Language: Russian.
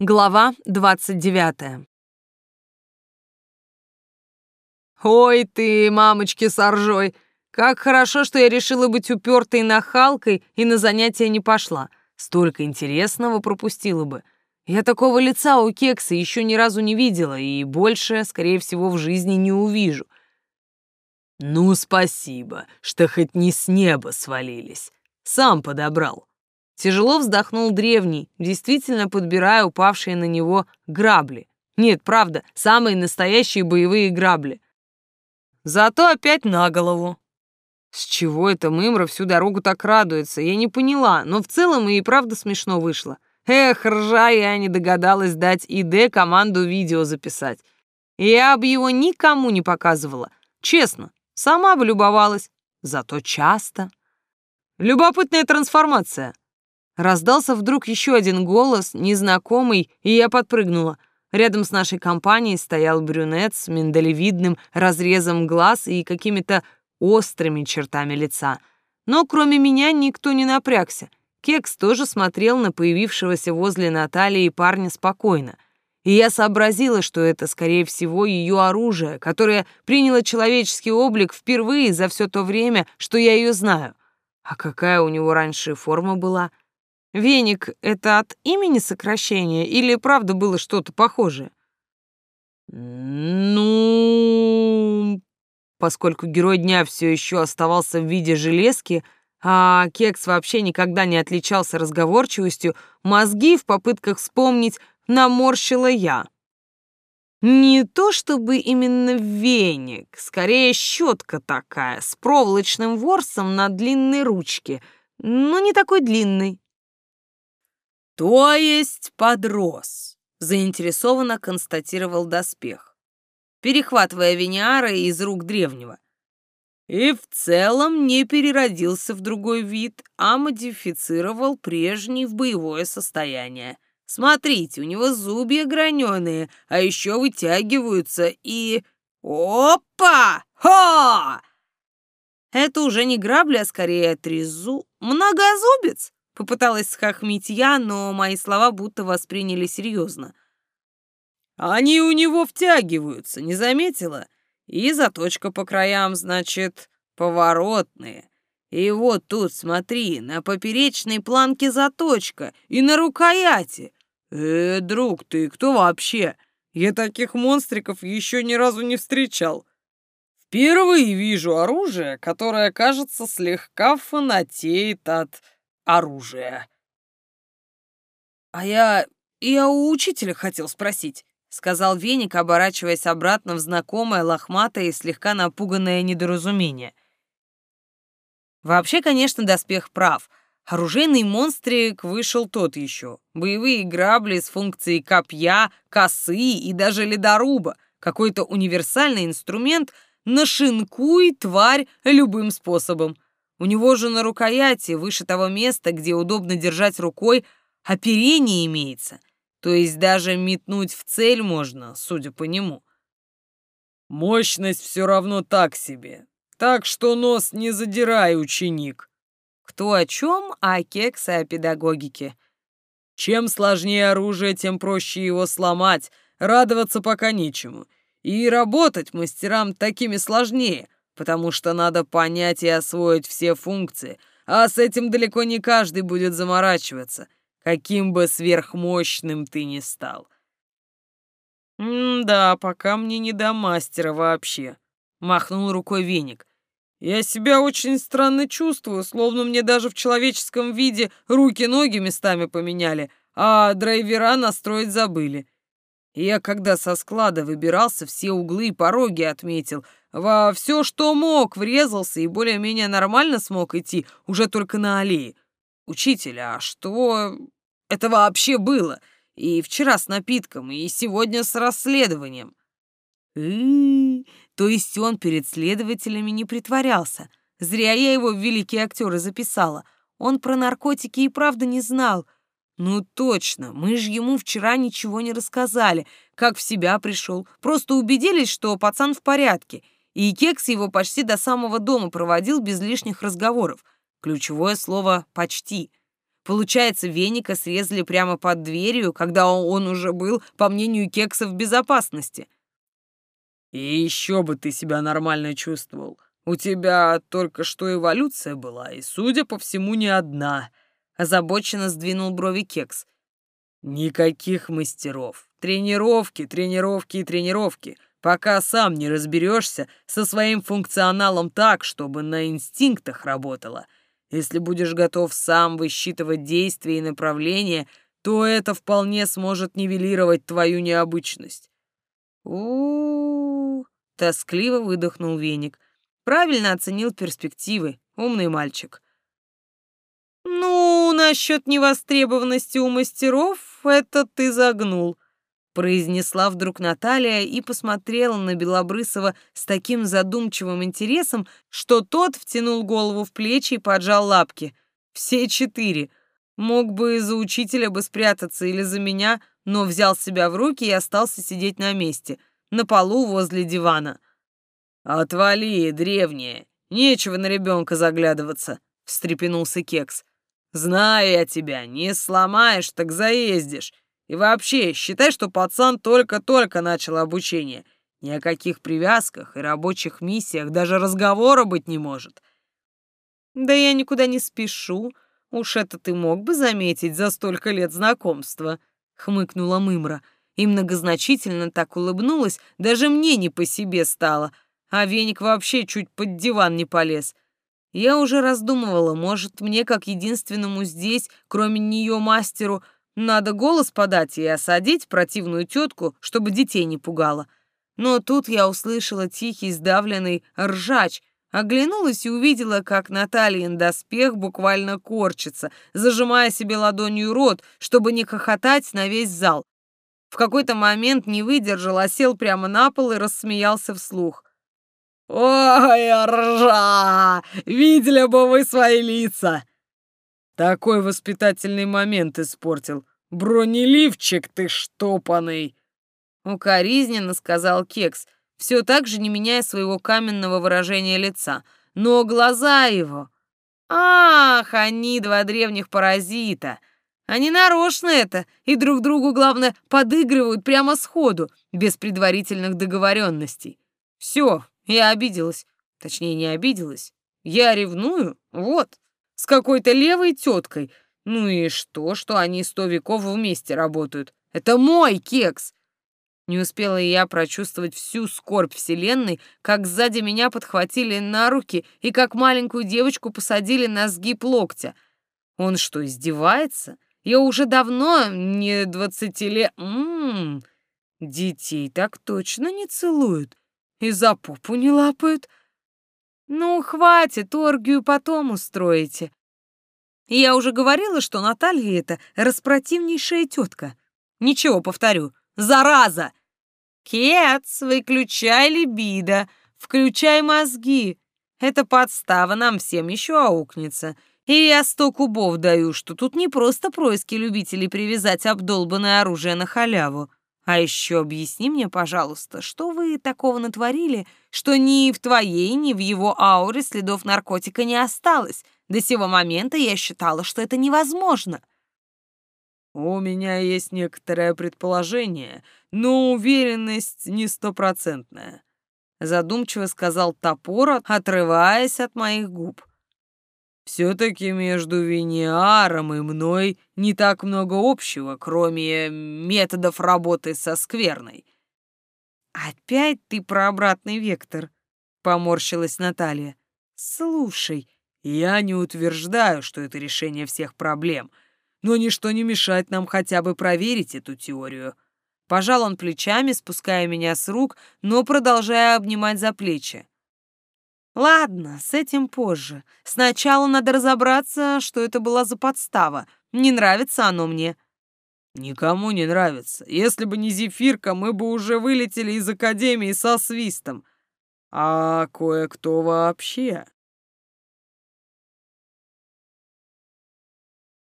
Глава 29. «Ой ты, мамочки с ржой! Как хорошо, что я решила быть упертой нахалкой и на занятия не пошла. Столько интересного пропустила бы. Я такого лица у кекса еще ни разу не видела и больше, скорее всего, в жизни не увижу. Ну, спасибо, что хоть не с неба свалились. Сам подобрал. Тяжело вздохнул древний, действительно подбирая упавшие на него грабли. Нет, правда, самые настоящие боевые грабли. Зато опять на голову. С чего это Мымра всю дорогу так радуется, я не поняла, но в целом и правда смешно вышло. Эх, ржа, я не догадалась дать ИД команду видео записать. Я бы его никому не показывала. Честно, сама бы любовалась. Зато часто. Любопытная трансформация. Раздался вдруг еще один голос, незнакомый, и я подпрыгнула. Рядом с нашей компанией стоял брюнет с миндалевидным разрезом глаз и какими-то острыми чертами лица. Но кроме меня никто не напрягся. Кекс тоже смотрел на появившегося возле Натальи парня спокойно. И я сообразила, что это, скорее всего, ее оружие, которое приняло человеческий облик впервые за все то время, что я ее знаю. А какая у него раньше форма была — Веник — это от имени сокращения или правда было что-то похожее? Ну, поскольку герой дня все еще оставался в виде железки, а Кекс вообще никогда не отличался разговорчивостью, мозги в попытках вспомнить наморщила я. Не то чтобы именно веник, скорее щетка такая, с проволочным ворсом на длинной ручке, но не такой длинной. «То есть подрос», — заинтересованно констатировал доспех, перехватывая Виниара из рук древнего. И в целом не переродился в другой вид, а модифицировал прежний в боевое состояние. Смотрите, у него зубья граненые, а еще вытягиваются и... Опа! Ха! Это уже не грабли, а скорее трезу. Многозубец. Попыталась схохмить я, но мои слова будто восприняли серьезно. «Они у него втягиваются, не заметила? И заточка по краям, значит, поворотные. И вот тут, смотри, на поперечной планке заточка и на рукояти. Э, друг, ты кто вообще? Я таких монстриков еще ни разу не встречал. Впервые вижу оружие, которое, кажется, слегка фанатеет от оружия. А я... я у учителя хотел спросить, сказал Веник, оборачиваясь обратно в знакомое, лохматое и слегка напуганное недоразумение. Вообще, конечно, доспех прав. Оружейный монстрик вышел тот еще. Боевые грабли с функцией копья, косы и даже ледоруба. Какой-то универсальный инструмент — нашинкуй тварь любым способом. У него же на рукояти, выше того места, где удобно держать рукой, оперение имеется. То есть даже метнуть в цель можно, судя по нему. Мощность все равно так себе. Так что нос не задирай, ученик. Кто о чем, а кексы о педагогике. Чем сложнее оружие, тем проще его сломать, радоваться пока нечему. И работать мастерам такими сложнее — потому что надо понять и освоить все функции, а с этим далеко не каждый будет заморачиваться, каким бы сверхмощным ты ни стал. «Да, пока мне не до мастера вообще», — махнул рукой веник. «Я себя очень странно чувствую, словно мне даже в человеческом виде руки-ноги местами поменяли, а драйвера настроить забыли. Я когда со склада выбирался, все углы и пороги отметил — во все, что мог, врезался и более-менее нормально смог идти уже только на аллее. Учитель, а что это вообще было? И вчера с напитком, и сегодня с расследованием. И, то есть он перед следователями не притворялся. Зря я его в великие актеры записала. Он про наркотики и правда не знал. Ну точно, мы же ему вчера ничего не рассказали, как в себя пришел. Просто убедились, что пацан в порядке — и Кекс его почти до самого дома проводил без лишних разговоров. Ключевое слово «почти». Получается, веника срезали прямо под дверью, когда он уже был, по мнению Кекса, в безопасности. И еще бы ты себя нормально чувствовал. У тебя только что эволюция была, и, судя по всему, не одна. Озабоченно сдвинул брови Кекс. Никаких мастеров. Тренировки, тренировки и тренировки, пока сам не разберешься со своим функционалом так, чтобы на инстинктах работало — если будешь готов сам высчитывать действия и направления, то это вполне сможет нивелировать твою необычность. у, тоскливо выдохнул веник. Правильно оценил перспективы, умный мальчик. «Ну, насчет невостребованности у мастеров это ты загнул», произнесла вдруг Наталья и посмотрела на Белобрысова с таким задумчивым интересом, что тот втянул голову в плечи и поджал лапки. Все четыре. Мог бы за учителя бы спрятаться или за меня, но взял себя в руки и остался сидеть на месте, на полу возле дивана. «Отвали, древняя, нечего на ребенка заглядываться», — встрепенулся Кекс. «Знаю я тебя, не сломаешь, так заездишь. И вообще, считай, что пацан только-только начал обучение. Ни о каких привязках и рабочих миссиях даже разговора быть не может. Да я никуда не спешу. Уж это ты мог бы заметить за столько лет знакомства, хмыкнула Мымра и многозначительно так улыбнулась, даже мне не по себе стало, а веник вообще чуть под диван не полез. Я уже раздумывала, может, мне как единственному здесь, кроме нее мастеру, надо голос подать и осадить противную тетку, чтобы детей не пугала. Но тут я услышала тихий сдавленный ржач, оглянулась и увидела, как Натальин доспех буквально корчится, зажимая себе ладонью рот, чтобы не хохотать на весь зал. В какой-то момент не выдержал, а сел прямо на пол и рассмеялся вслух. «Ой, ржа! Видели бы вы свои лица!» Такой воспитательный момент испортил. Бронеливчик ты штопанный!» Укоризненно сказал Кекс, все так же не меняя своего каменного выражения лица. Но глаза его... Ах, они два древних паразита! Они нарочно это, и друг другу, главное, подыгрывают прямо сходу, без предварительных договоренностей. Все, я обиделась. Точнее, не обиделась. Я ревную, вот с какой-то левой теткой. Ну и что, что они сто веков вместе работают? Это мой кекс. Не успела я прочувствовать всю скорбь вселенной, как сзади меня подхватили на руки и как маленькую девочку посадили на сгиб локтя. Он что, издевается? Я уже давно не двадцати лет... Ммм, детей так точно не целуют и за попу не лапают. Ну, хватит, оргию потом устроите. Я уже говорила, что Наталья это распротивнейшая тетка. Ничего, повторю, зараза! Кец, выключай либидо, включай мозги. Это подстава нам всем еще аукнется. И я сто кубов даю, что тут не просто происки любителей привязать обдолбанное оружие на халяву. А еще объясни мне, пожалуйста, что вы такого натворили, что ни в твоей, ни в его ауре следов наркотика не осталось. До сего момента я считала, что это невозможно. У меня есть некоторое предположение, но уверенность не стопроцентная, задумчиво сказал топор, отрываясь от моих губ. Все-таки между Виниаром и мной не так много общего, кроме методов работы со скверной. «Опять ты про обратный вектор», — поморщилась Наталья. «Слушай...» «Я не утверждаю, что это решение всех проблем, но ничто не мешает нам хотя бы проверить эту теорию». Пожал он плечами, спуская меня с рук, но продолжая обнимать за плечи. Ладно, с этим позже. Сначала надо разобраться, что это была за подстава. Не нравится оно мне. Никому не нравится. Если бы не Зефирка, мы бы уже вылетели из академии со свистом. А кое-кто вообще